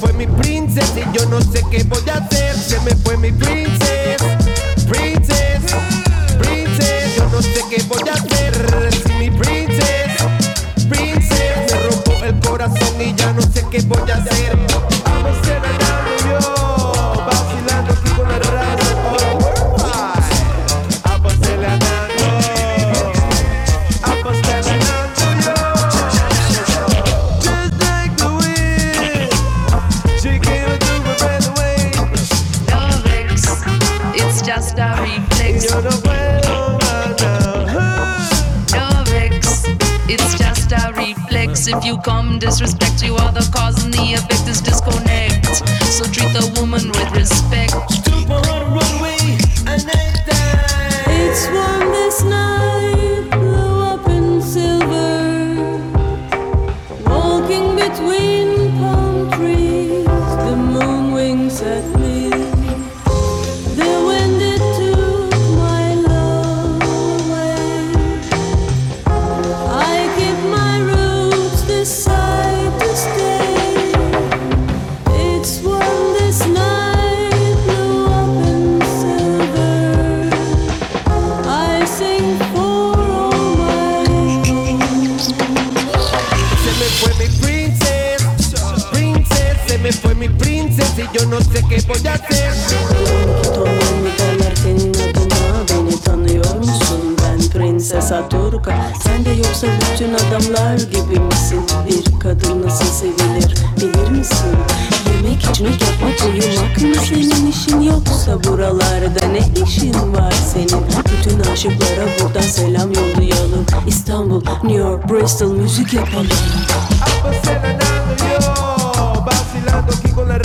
me fue mi princesa y yo no sé qué voy a hacer. Se me fue mi princesa, princess, princess. Yo no sé qué voy a hacer. Just a reflex. Yo no puedo más now. No vex, it's just a reflex. If you come disrespect, you are the cause and the effect is disconnect. Princess y yo no sé qué voy a hacer. Ben Prenses Aturka Sen de yoksa bütün adamlar gibi misin? Bir kadın nasıl sevilir bilir misin? Yemek içmek yapmak uyumak mı senin işin yoksa buralarda ne işin var senin? Bütün aşıklara buradan selam yollayalım İstanbul, New York, Bristol müzik yapalım Vamos acelerando yo, vacilando aquí con la